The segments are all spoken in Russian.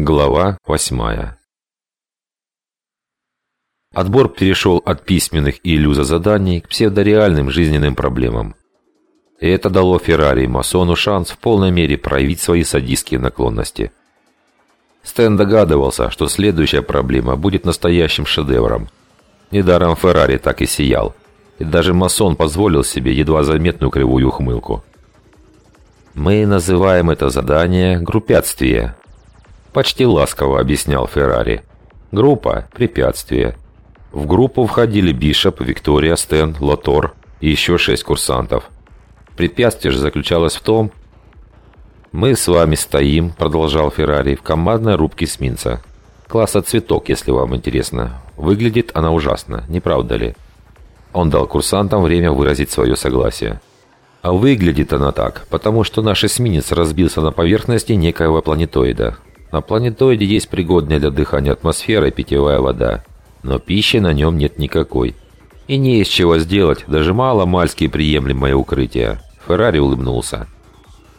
Глава восьмая Отбор перешел от письменных и иллюза заданий к псевдореальным жизненным проблемам. И это дало Феррари и Масону шанс в полной мере проявить свои садистские наклонности. Стэн догадывался, что следующая проблема будет настоящим шедевром. Недаром Феррари так и сиял. И даже Масон позволил себе едва заметную кривую ухмылку. «Мы называем это задание группятствие», – почти ласково объяснял Феррари. «Группа – препятствие. В группу входили Бишоп, Виктория, Стэн, Лотор и еще шесть курсантов. Препятствие же заключалось в том, «Мы с вами стоим», – продолжал Феррари, – «в командной рубке эсминца. Класса «Цветок», если вам интересно. Выглядит она ужасно, не правда ли?» Он дал курсантам время выразить свое согласие. А выглядит она так, потому что наш эсминец разбился на поверхности некоего планетоида. На планетоиде есть пригодная для дыхания атмосфера и питьевая вода, но пищи на нем нет никакой. И не из чего сделать, даже мало-мальски приемлемое укрытие. Феррари улыбнулся.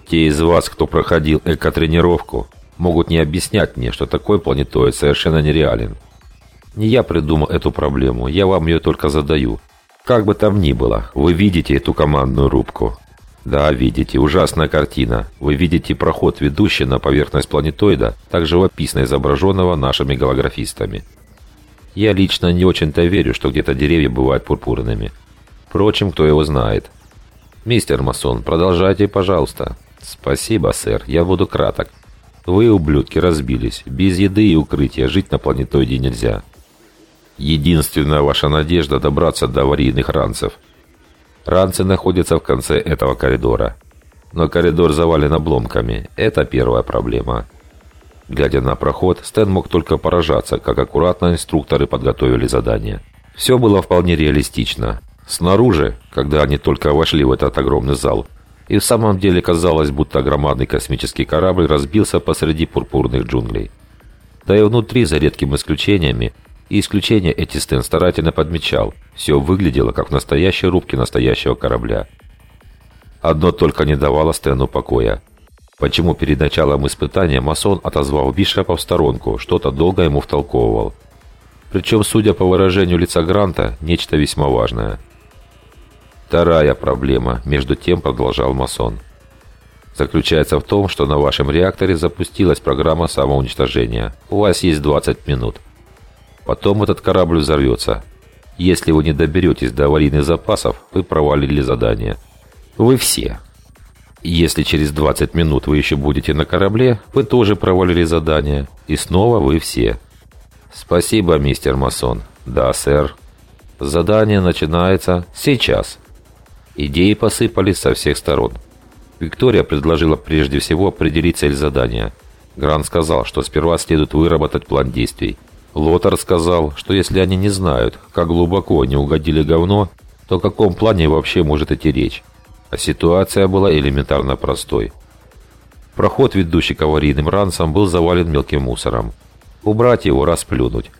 Те из вас, кто проходил эко-тренировку, могут не объяснять мне, что такой планетоид совершенно нереален. Не я придумал эту проблему, я вам ее только задаю. Как бы там ни было, вы видите эту командную рубку. Да, видите, ужасная картина. Вы видите проход, ведущий на поверхность планетоида, так живописно изображенного нашими голографистами. Я лично не очень-то верю, что где-то деревья бывают пурпурными. Впрочем, кто его знает. Мистер Масон, продолжайте, пожалуйста. Спасибо, сэр, я буду краток. Вы, ублюдки, разбились. Без еды и укрытия жить на планетоиде нельзя. Единственная ваша надежда добраться до аварийных ранцев. Ранцы находятся в конце этого коридора. Но коридор завален обломками. Это первая проблема. Глядя на проход, Стэн мог только поражаться, как аккуратно инструкторы подготовили задание. Все было вполне реалистично. Снаружи, когда они только вошли в этот огромный зал, и в самом деле казалось, будто громадный космический корабль разбился посреди пурпурных джунглей. Да и внутри, за редкими исключениями, и исключения эти Стэн старательно подмечал. Все выглядело, как в настоящей рубке настоящего корабля. Одно только не давало Стэну покоя. Почему перед началом испытания масон отозвал Бишопа в сторонку, что-то долго ему втолковывал. Причем, судя по выражению лица Гранта, нечто весьма важное. Вторая проблема, между тем продолжал масон. Заключается в том, что на вашем реакторе запустилась программа самоуничтожения. У вас есть 20 минут. Потом этот корабль взорвется. Если вы не доберетесь до аварийных запасов, вы провалили задание. Вы все. Если через 20 минут вы еще будете на корабле, вы тоже провалили задание. И снова вы все. Спасибо, мистер Масон. Да, сэр. Задание начинается сейчас. Идеи посыпались со всех сторон. Виктория предложила прежде всего определить цель задания. Грант сказал, что сперва следует выработать план действий. Лотар сказал, что если они не знают, как глубоко они угодили говно, то о каком плане вообще может идти речь. А ситуация была элементарно простой. Проход, ведущий к аварийным ранцам, был завален мелким мусором. Убрать его, расплюнуть.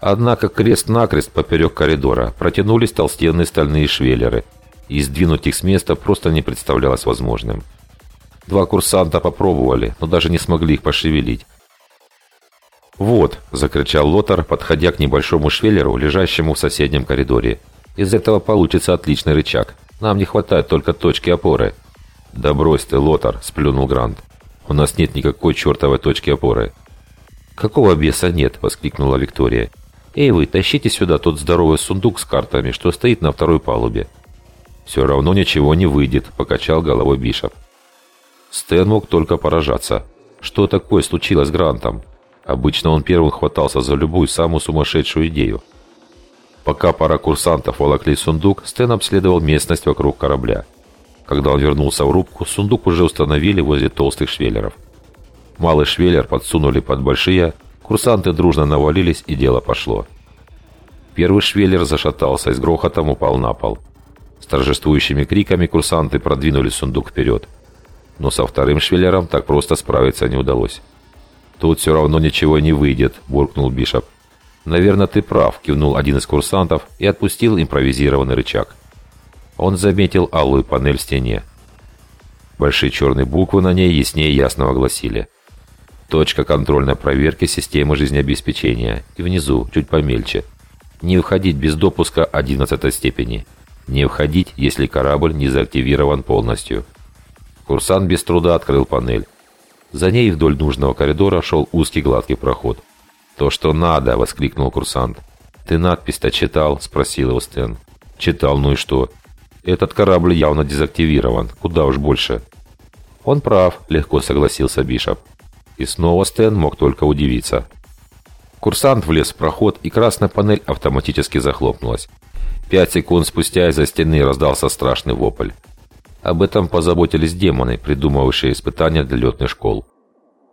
Однако крест-накрест поперек коридора протянулись толстенные стальные швеллеры, и сдвинуть их с места просто не представлялось возможным. Два курсанта попробовали, но даже не смогли их пошевелить. «Вот!» – закричал Лотар, подходя к небольшому швеллеру, лежащему в соседнем коридоре. «Из этого получится отличный рычаг. Нам не хватает только точки опоры». «Да брось ты, Лотар!» – сплюнул Грант. «У нас нет никакой чертовой точки опоры». «Какого беса нет?» – воскликнула Виктория. «Эй вы, тащите сюда тот здоровый сундук с картами, что стоит на второй палубе». «Все равно ничего не выйдет», – покачал головой Бишоп. Стэн мог только поражаться. Что такое случилось с Грантом? Обычно он первым хватался за любую самую сумасшедшую идею. Пока пара курсантов волокли сундук, Стэн обследовал местность вокруг корабля. Когда он вернулся в рубку, сундук уже установили возле толстых швеллеров. Малый швеллер подсунули под большие, курсанты дружно навалились, и дело пошло. Первый швеллер зашатался и с грохотом упал на пол. С торжествующими криками курсанты продвинули сундук вперед. Но со вторым швеллером так просто справиться не удалось. «Тут все равно ничего не выйдет», – буркнул Бишоп. «Наверное, ты прав», – кивнул один из курсантов и отпустил импровизированный рычаг. Он заметил алую панель в стене. Большие черные буквы на ней яснее ясного гласили. Точка контрольной проверки системы жизнеобеспечения. И внизу, чуть помельче. Не входить без допуска 11 степени. Не входить, если корабль не заактивирован полностью. Курсант без труда открыл панель. За ней вдоль нужного коридора шел узкий гладкий проход. «То, что надо!» — воскликнул курсант. «Ты надпись-то читал?» — спросил его Стэн. «Читал, ну и что?» «Этот корабль явно дезактивирован. Куда уж больше». «Он прав», — легко согласился Бишоп. И снова Стэн мог только удивиться. Курсант влез в проход, и красная панель автоматически захлопнулась. Пять секунд спустя из-за стены раздался страшный вопль. Об этом позаботились демоны, придумывавшие испытания для летных школ.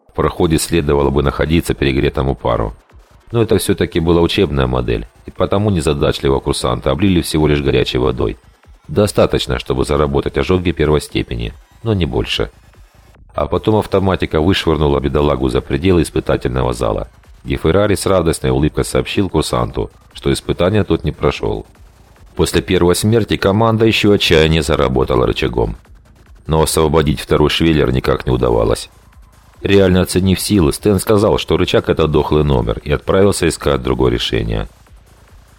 В проходе следовало бы находиться перегретому пару. Но это все-таки была учебная модель, и потому незадачливого курсанта облили всего лишь горячей водой. Достаточно, чтобы заработать ожоги первой степени, но не больше. А потом автоматика вышвырнула бедолагу за пределы испытательного зала, Феррари с радостной улыбкой сообщил курсанту, что испытание тот не прошел. После первой смерти команда еще отчаяние заработала рычагом. Но освободить второй швеллер никак не удавалось. Реально оценив силы, Стэн сказал, что рычаг – это дохлый номер, и отправился искать другое решение.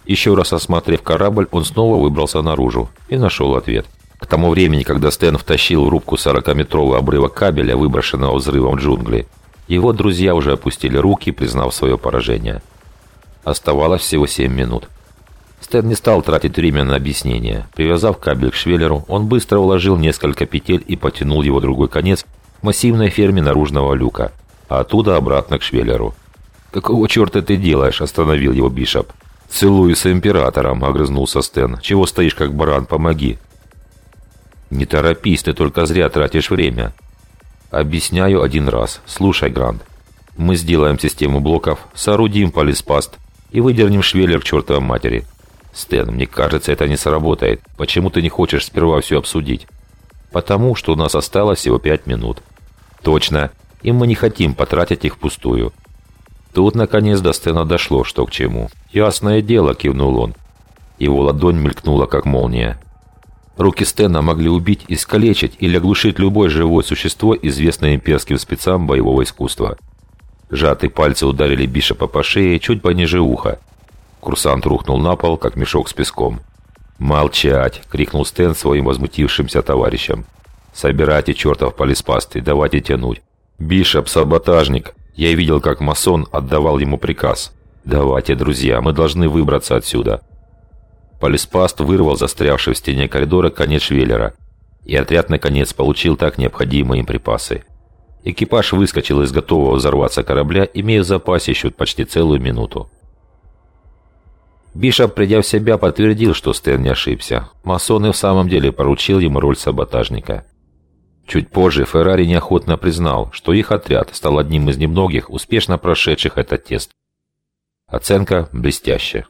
Еще раз осмотрев корабль, он снова выбрался наружу и нашел ответ. К тому времени, когда Стэн втащил в рубку 40-метровый обрывок кабеля, выброшенного взрывом джунгли, его друзья уже опустили руки, признав свое поражение. Оставалось всего 7 минут. Стэн не стал тратить время на объяснение. Привязав кабель к швеллеру, он быстро уложил несколько петель и потянул его другой конец к массивной ферме наружного люка, а оттуда обратно к швеллеру. «Какого черта ты делаешь?» – остановил его Бишоп. «Целую с императором», – огрызнулся Стэн. «Чего стоишь как баран? Помоги!» «Не торопись, ты только зря тратишь время». «Объясняю один раз. Слушай, Грант. Мы сделаем систему блоков, соорудим полиспаст и выдернем швеллер к чертовой матери. «Стэн, мне кажется, это не сработает. Почему ты не хочешь сперва все обсудить?» «Потому что у нас осталось всего пять минут». «Точно. И мы не хотим потратить их впустую». Тут, наконец, до Стэна дошло, что к чему. «Ясное дело», — кивнул он. Его ладонь мелькнула, как молния. Руки Стэна могли убить, искалечить или оглушить любое живое существо, известное имперским спецам боевого искусства. Сжатые пальцы ударили Бишопа по шее чуть пониже уха. Курсант рухнул на пол, как мешок с песком. «Молчать!» — крикнул Стэн своим возмутившимся товарищам. «Собирайте чертов полиспаст и давайте тянуть!» «Бишоп, саботажник!» Я видел, как масон отдавал ему приказ. «Давайте, друзья, мы должны выбраться отсюда!» Полиспаст вырвал застрявший в стене коридора конец швеллера, и отряд наконец получил так необходимые им припасы. Экипаж выскочил из готового взорваться корабля, имея в запасе еще почти целую минуту. Бишоп, придя в себя, подтвердил, что Стэн не ошибся. Масон и в самом деле поручил ему роль саботажника. Чуть позже Феррари неохотно признал, что их отряд стал одним из немногих, успешно прошедших этот тест. Оценка блестящая.